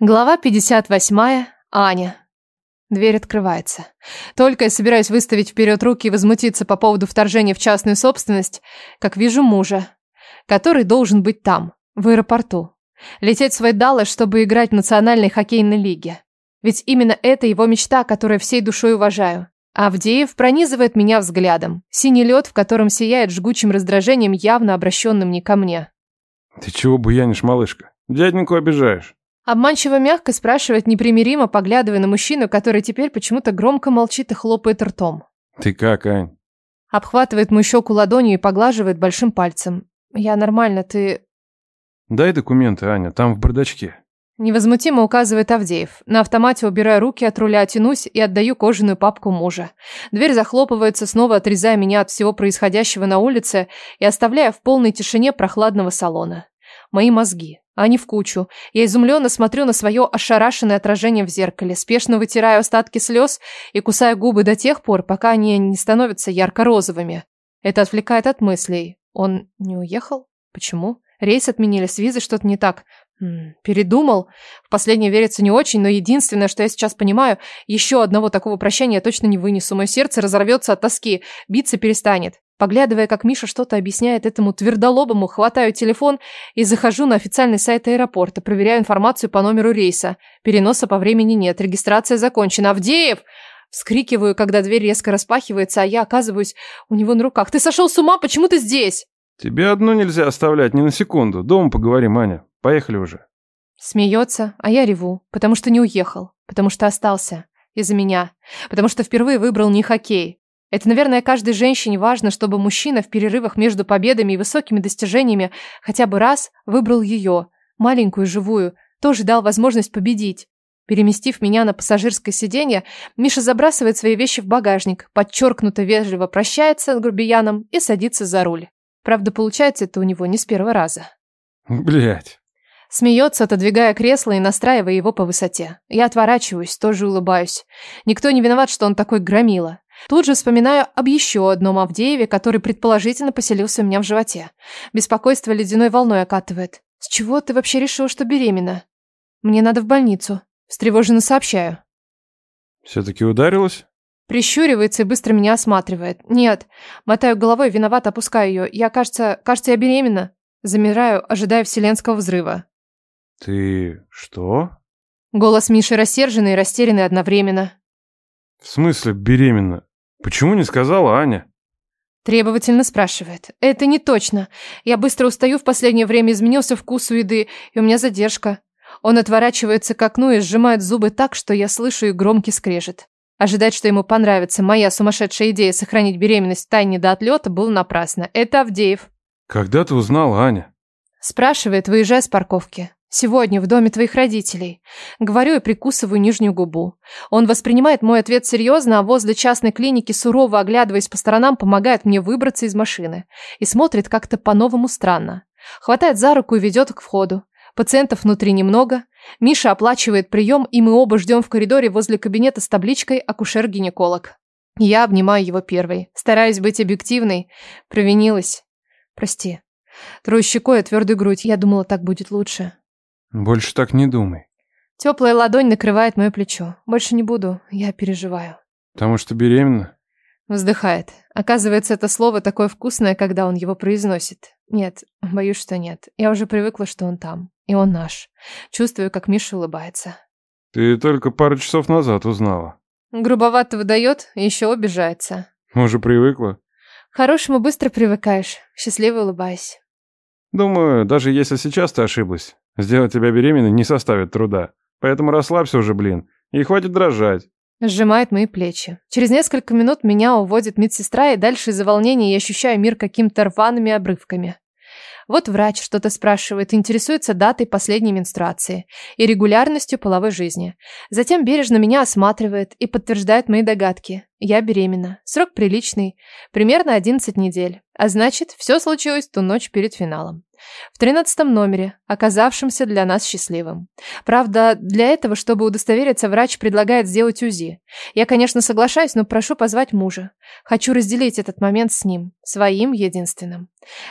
Глава 58. Аня. Дверь открывается. Только я собираюсь выставить вперед руки и возмутиться по поводу вторжения в частную собственность, как вижу мужа, который должен быть там, в аэропорту. Лететь в свой Даллас, чтобы играть в национальной хоккейной лиге. Ведь именно это его мечта, которую всей душой уважаю. Авдеев пронизывает меня взглядом. Синий лед, в котором сияет жгучим раздражением, явно обращенным не ко мне. Ты чего буянишь, малышка? Дяденьку обижаешь. Обманчиво мягко спрашивает непримиримо, поглядывая на мужчину, который теперь почему-то громко молчит и хлопает ртом. Ты как, Ань? Обхватывает мою щеку ладонью и поглаживает большим пальцем. Я нормально, ты... Дай документы, Аня, там в бардачке. Невозмутимо указывает Авдеев. На автомате убираю руки от руля, тянусь и отдаю кожаную папку мужа. Дверь захлопывается, снова отрезая меня от всего происходящего на улице и оставляя в полной тишине прохладного салона. Мои мозги. Они в кучу. Я изумленно смотрю на свое ошарашенное отражение в зеркале, спешно вытираю остатки слез и кусаю губы до тех пор, пока они не становятся ярко-розовыми. Это отвлекает от мыслей. Он не уехал? Почему? Рейс отменили, с визой что-то не так. М -м, передумал. В последнее верится не очень, но единственное, что я сейчас понимаю, еще одного такого прощания я точно не вынесу. Мое сердце разорвется от тоски, биться перестанет. Поглядывая, как Миша что-то объясняет этому твердолобому, хватаю телефон и захожу на официальный сайт аэропорта, проверяю информацию по номеру рейса. Переноса по времени нет, регистрация закончена. Авдеев! Вскрикиваю, когда дверь резко распахивается, а я оказываюсь у него на руках. Ты сошел с ума? Почему ты здесь? Тебе одну нельзя оставлять ни на секунду. Дома поговорим, Аня. Поехали уже. Смеется, а я реву, потому что не уехал, потому что остался. Из-за меня. Потому что впервые выбрал не хоккей. Это, наверное, каждой женщине важно, чтобы мужчина в перерывах между победами и высокими достижениями хотя бы раз выбрал ее, маленькую, живую, тоже дал возможность победить. Переместив меня на пассажирское сиденье, Миша забрасывает свои вещи в багажник, подчеркнуто вежливо прощается с грубияном и садится за руль. Правда, получается это у него не с первого раза. Блять. Смеется, отодвигая кресло и настраивая его по высоте. Я отворачиваюсь, тоже улыбаюсь. Никто не виноват, что он такой громила. Тут же вспоминаю об еще одном Авдееве, который предположительно поселился у меня в животе. Беспокойство ледяной волной окатывает. С чего ты вообще решил, что беременна? Мне надо в больницу. Встревоженно сообщаю. Все-таки ударилась? Прищуривается и быстро меня осматривает. Нет. Мотаю головой, виноват, опускаю ее. Я, кажется, кажется, я беременна. Замираю, ожидая вселенского взрыва. Ты что? Голос Миши рассерженный и растерянный одновременно. В смысле беременна? Почему не сказала Аня? Требовательно спрашивает. Это не точно. Я быстро устаю, в последнее время изменился вкус у еды, и у меня задержка. Он отворачивается к окну и сжимает зубы так, что я слышу и громкий скрежет. Ожидать, что ему понравится моя сумасшедшая идея сохранить беременность в тайне до отлета, было напрасно. Это Авдеев. Когда ты узнала, Аня? Спрашивает, выезжая с парковки. Сегодня в доме твоих родителей. Говорю и прикусываю нижнюю губу. Он воспринимает мой ответ серьезно, а возле частной клиники, сурово оглядываясь по сторонам, помогает мне выбраться из машины. И смотрит как-то по-новому странно. Хватает за руку и ведет к входу. Пациентов внутри немного. Миша оплачивает прием, и мы оба ждем в коридоре возле кабинета с табличкой «Акушер-гинеколог». Я обнимаю его первой. Стараюсь быть объективной. Провинилась. Прости. Трою щекой, а твердую грудь. Я думала, так будет лучше. Больше так не думай. Теплая ладонь накрывает мое плечо. Больше не буду, я переживаю. Потому что беременна? Вздыхает. Оказывается, это слово такое вкусное, когда он его произносит. Нет, боюсь, что нет. Я уже привыкла, что он там. И он наш. Чувствую, как Миша улыбается. Ты только пару часов назад узнала. Грубовато выдает, еще обижается. Уже привыкла? К хорошему быстро привыкаешь. Счастливо улыбаясь. Думаю, даже если сейчас ты ошиблась, Сделать тебя беременной не составит труда. Поэтому расслабься уже, блин. И хватит дрожать. Сжимает мои плечи. Через несколько минут меня уводит медсестра, и дальше из-за волнения я ощущаю мир какими-то рваными обрывками. Вот врач что-то спрашивает, интересуется датой последней менструации и регулярностью половой жизни. Затем бережно меня осматривает и подтверждает мои догадки. Я беременна. Срок приличный. Примерно 11 недель. А значит, все случилось ту ночь перед финалом. В тринадцатом номере, оказавшемся для нас счастливым. Правда, для этого, чтобы удостовериться, врач предлагает сделать УЗИ. Я, конечно, соглашаюсь, но прошу позвать мужа. Хочу разделить этот момент с ним, своим единственным.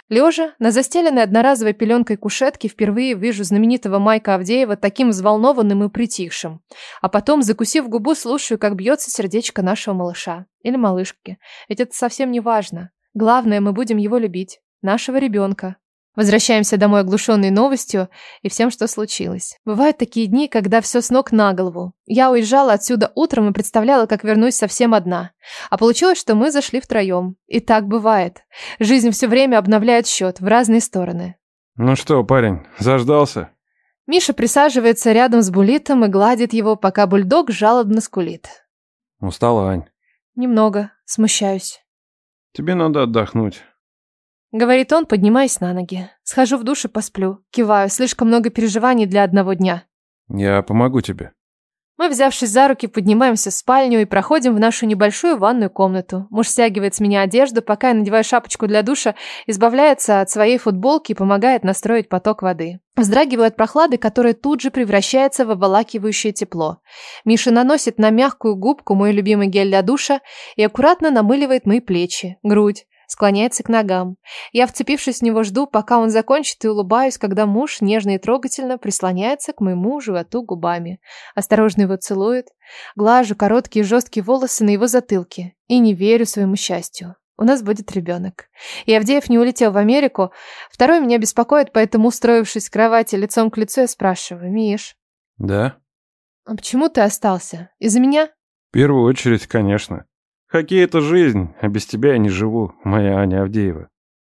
Лежа на застеленной одноразовой пеленкой кушетке впервые вижу знаменитого Майка Авдеева таким взволнованным и притихшим. А потом, закусив губу, слушаю, как бьется сердечко нашего малыша. Или малышки. Ведь это совсем не важно. Главное, мы будем его любить. Нашего ребенка. Возвращаемся домой оглушенной новостью и всем, что случилось. Бывают такие дни, когда все с ног на голову. Я уезжала отсюда утром и представляла, как вернусь совсем одна. А получилось, что мы зашли втроем. И так бывает. Жизнь все время обновляет счет в разные стороны. Ну что, парень, заждался? Миша присаживается рядом с Булитом и гладит его, пока бульдог жалобно скулит. Устала, Ань. Немного. Смущаюсь. Тебе надо отдохнуть. Говорит он, поднимаясь на ноги. Схожу в душ и посплю. Киваю, слишком много переживаний для одного дня. Я помогу тебе. Мы, взявшись за руки, поднимаемся в спальню и проходим в нашу небольшую ванную комнату. Муж стягивает с меня одежду, пока я надеваю шапочку для душа, избавляется от своей футболки и помогает настроить поток воды. Вздрагиваю от прохлады, которая тут же превращается в обволакивающее тепло. Миша наносит на мягкую губку мой любимый гель для душа и аккуратно намыливает мои плечи, грудь, склоняется к ногам. Я, вцепившись в него, жду, пока он закончит, и улыбаюсь, когда муж нежно и трогательно прислоняется к моему животу губами. Осторожно его целует, глажу короткие жесткие волосы на его затылке и не верю своему счастью. У нас будет ребенок. И Авдеев не улетел в Америку. Второй меня беспокоит, поэтому, устроившись в кровати лицом к лицу, я спрашиваю. «Миш?» «Да?» «А почему ты остался? Из-за меня?» «В первую очередь, конечно. Хоккей — это жизнь, а без тебя я не живу, моя Аня Авдеева.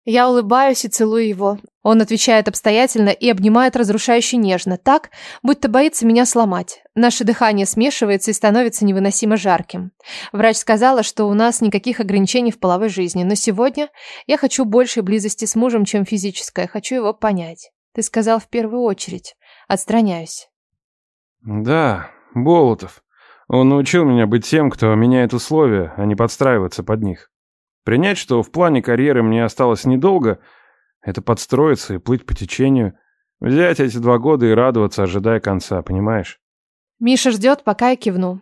Я улыбаюсь и целую его. Он отвечает обстоятельно и обнимает разрушающе нежно, так, будто боится меня сломать. Наше дыхание смешивается и становится невыносимо жарким. Врач сказала, что у нас никаких ограничений в половой жизни, но сегодня я хочу большей близости с мужем, чем физическая, хочу его понять. Ты сказал в первую очередь. Отстраняюсь. Да, Болотов. Он научил меня быть тем, кто меняет условия, а не подстраиваться под них. Принять, что в плане карьеры мне осталось недолго, это подстроиться и плыть по течению. Взять эти два года и радоваться, ожидая конца, понимаешь? Миша ждет, пока я кивну.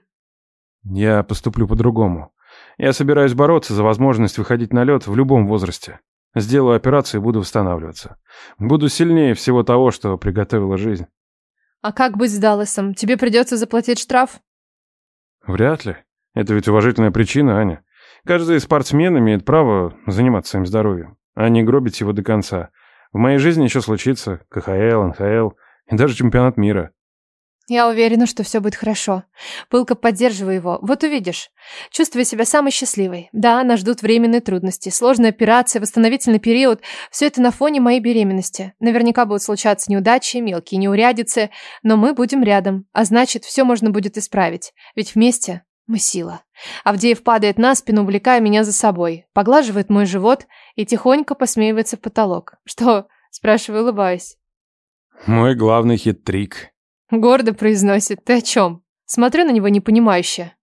Я поступлю по-другому. Я собираюсь бороться за возможность выходить на лед в любом возрасте. Сделаю операцию и буду восстанавливаться. Буду сильнее всего того, что приготовила жизнь. А как быть с Далласом? Тебе придется заплатить штраф? Вряд ли. Это ведь уважительная причина, Аня. Каждый спортсмен имеет право заниматься своим здоровьем, а не гробить его до конца. В моей жизни еще случится КХЛ, НХЛ и даже чемпионат мира. Я уверена, что все будет хорошо. Пылко поддерживаю его. Вот увидишь. Чувствую себя самой счастливой. Да, нас ждут временные трудности, сложная операция, восстановительный период. Все это на фоне моей беременности. Наверняка будут случаться неудачи, мелкие неурядицы, но мы будем рядом. А значит, все можно будет исправить. Ведь вместе мы сила. Авдеев падает на спину, увлекая меня за собой. Поглаживает мой живот и тихонько посмеивается в потолок. Что? Спрашиваю, улыбаясь. Мой главный хит-трик. Гордо произносит. Ты о чем? Смотрю на него непонимающе.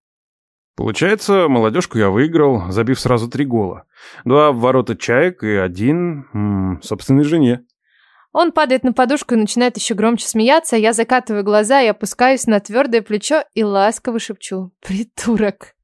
Получается, молодежку я выиграл, забив сразу три гола. Два в ворота чаек и один, м -м, собственной жене. Он падает на подушку и начинает еще громче смеяться, а я закатываю глаза и опускаюсь на твердое плечо и ласково шепчу «Придурок!».